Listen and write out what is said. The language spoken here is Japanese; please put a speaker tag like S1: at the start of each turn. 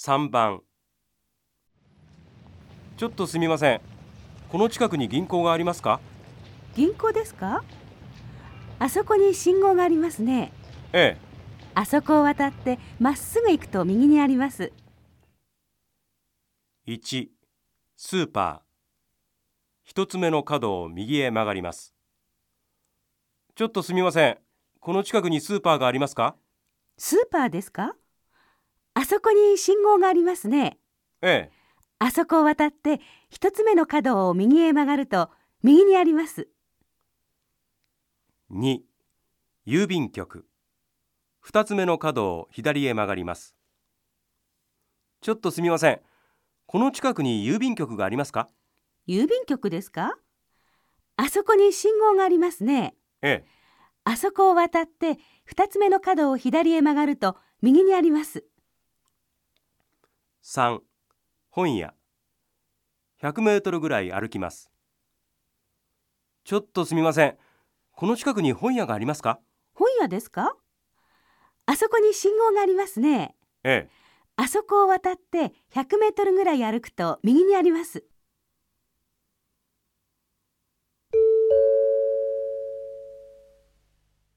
S1: 3番ちょっとすみません。この近くに銀行がありますか？
S2: 銀行ですか？あそこに信号がありますね。
S1: ええ。
S2: あそこを渡ってまっすぐ行くと右にあります。
S1: 1スーパー。一つ目の角を右へ曲がります。ちょっとすみません。この近くにスーパーがありますか？
S2: スーパーですか？あそこに信号がありますね。
S1: ええ。
S2: あそこを渡って一つ目の角を右へ曲がると右にあります。
S1: 2郵便局。二つ目の角を左へ曲がります。ちょっとすみません。この近くに郵便局がありますか？
S2: 郵便局ですか？あそこに信号がありますね。
S1: ええ。
S2: あそこを渡って二つ目の角を左へ曲がると右にあります
S1: 3本屋。100メートルぐらい歩きます。ちょっとすみません。この近くに本屋がありますか？
S2: 本屋ですか？あそこに信号がありますね。
S1: ええ。
S2: あそこを渡って100メートルぐらい歩くと右にあります